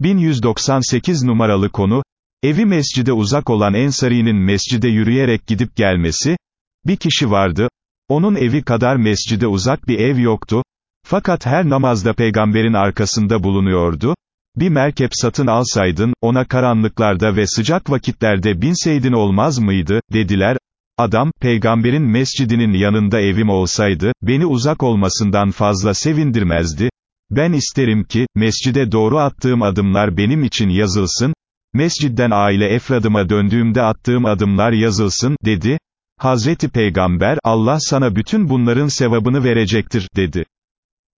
1198 numaralı konu, evi mescide uzak olan Ensari'nin mescide yürüyerek gidip gelmesi, bir kişi vardı, onun evi kadar mescide uzak bir ev yoktu, fakat her namazda peygamberin arkasında bulunuyordu, bir merkep satın alsaydın, ona karanlıklarda ve sıcak vakitlerde binseydin olmaz mıydı, dediler, adam, peygamberin mescidinin yanında evim olsaydı, beni uzak olmasından fazla sevindirmezdi, ben isterim ki, mescide doğru attığım adımlar benim için yazılsın, mescidden aile efradıma döndüğümde attığım adımlar yazılsın, dedi, Hazreti Peygamber, Allah sana bütün bunların sevabını verecektir, dedi.